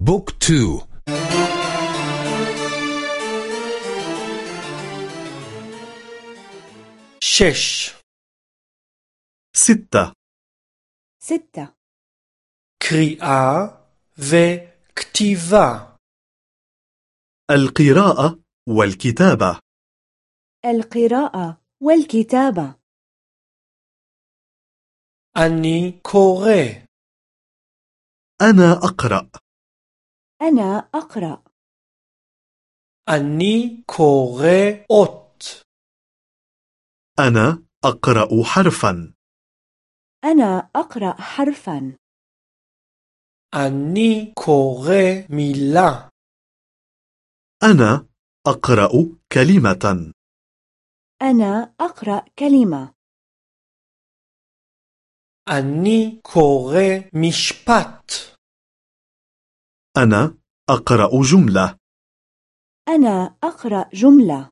بوك تو. شش. ستة. ستة. كريئة وكتيفة القراءة والكتابة. القراءة والكتابة. أني كوري. أنا أقرأ. أنا أقرأ. أني كوغي أوت أنا أقرأ حرفا. أنا أقرأ حرفا. أني كوغي ميلا أنا أقرأ كلمة. أنا أقرأ كلمة. أني كوغي مشبات أنا أقرأ جملة أنا أقرأ جملة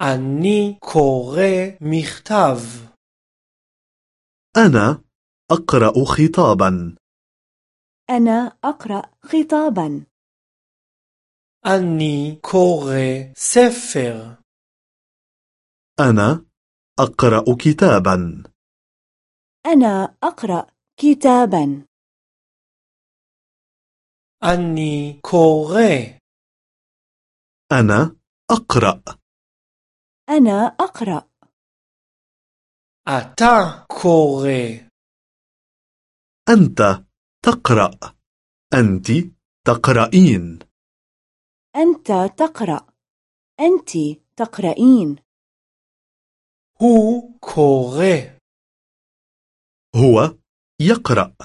אני קורא מכתב أنا أقرأ خطابا أنا أقرأ خطابا אני קורא ספר أنا أقرأ كتابا أنا أقرأ كتابا אני קורא أنا أقرأ أنا أقرأ אתה קורא أنت تقرأ أنت تقرأين أنت تقرأ أنت تقرأين הוא קורא هو يقرأ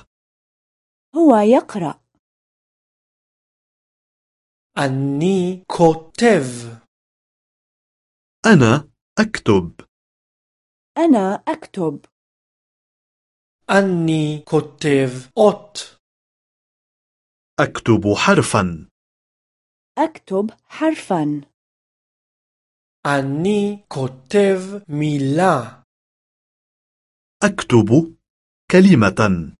هو يقرأ أني كوتيف أنا أكتب. أنا أكتب. אני כותב אות. أكتب حرفا. أكتب حرفا. אני כותב מילה. أكتب كلمة.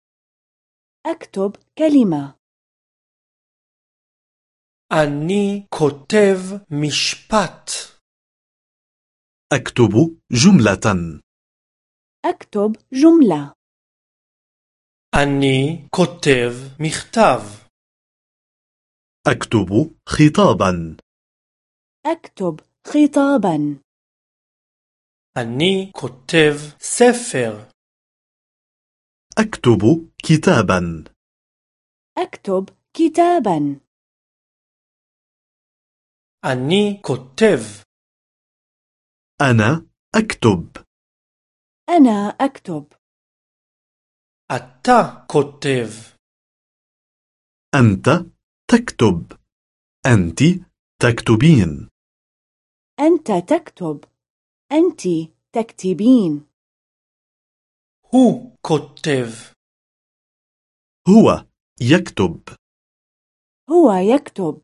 أكتب كلمة. אני כותב משפט أكتب جملة أكتب جملة אני כותב מכתב أكتب خطابا أكتب خطابا אני כותב ספר أكتب كتابا أكتب كتابا אני כותב أنا أكتب أنا أكتب אתה כותב أنت تكتب أنت تكتبين أنت تكتب أنت تكتبين הוא כותב هو يكتب هو يكتب